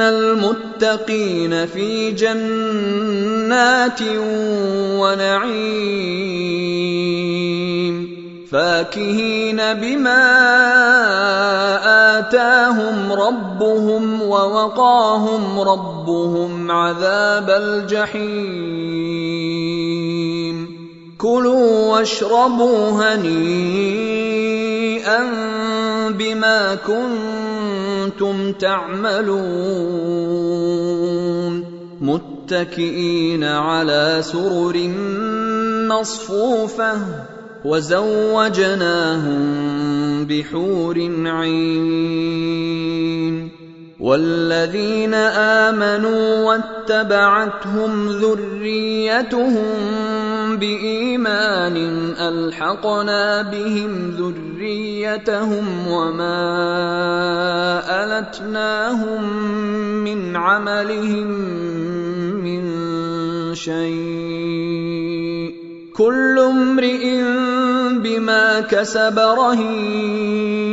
ان المتقين في جنات ونعيم. فاكهين بما آتاهم ربهم ووقاهم ربهم عذاب الجحيم. كلوا واشربوا هنيئا بما كنتم تعملون متكئين على سرر مصفوفة وزوجناهم بحور عين والذين آمنوا واتبعتهم ذريتهم بإيمان ألحقنا بهم ذريتهم وما ألتناهم من عملهم من شيء. كل امرئ بما كسب رهين.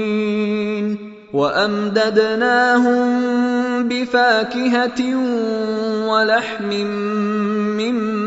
وأمددناهم بفاكهة ولحم مما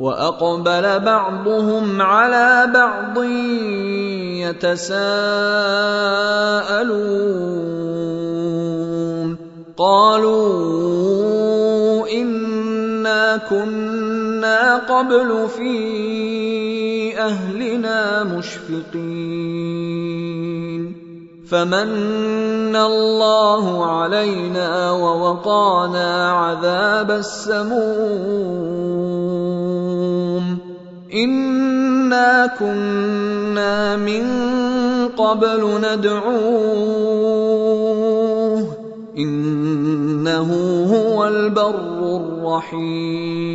وأقبل بعضهم على بعض يتساءلون. قالوا إنا كنا قبل في أهلنا مشفقين. فمن الله علينا ووقانا عذاب السموم انا كنا من قبل ندعوه انه هو البر الرحيم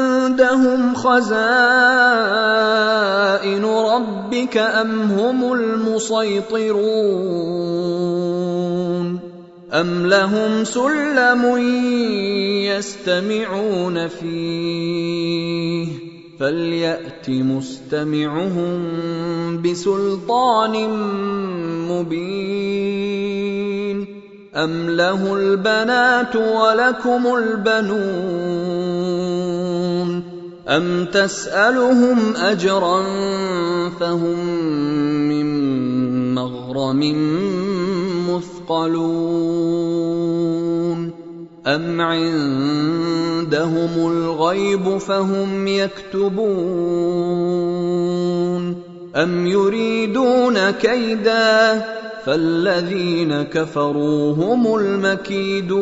عندهم خزائن ربك أم هم المسيطرون أم لهم سلم يستمعون فيه فليأت مستمعهم بسلطان مبين أم له البنات ولكم البنون أم تسألهم أجرا فهم من مغرم مثقلون أم عندهم الغيب فهم يكتبون أم يريدون كيداً فالذين كفروا هم المكيدون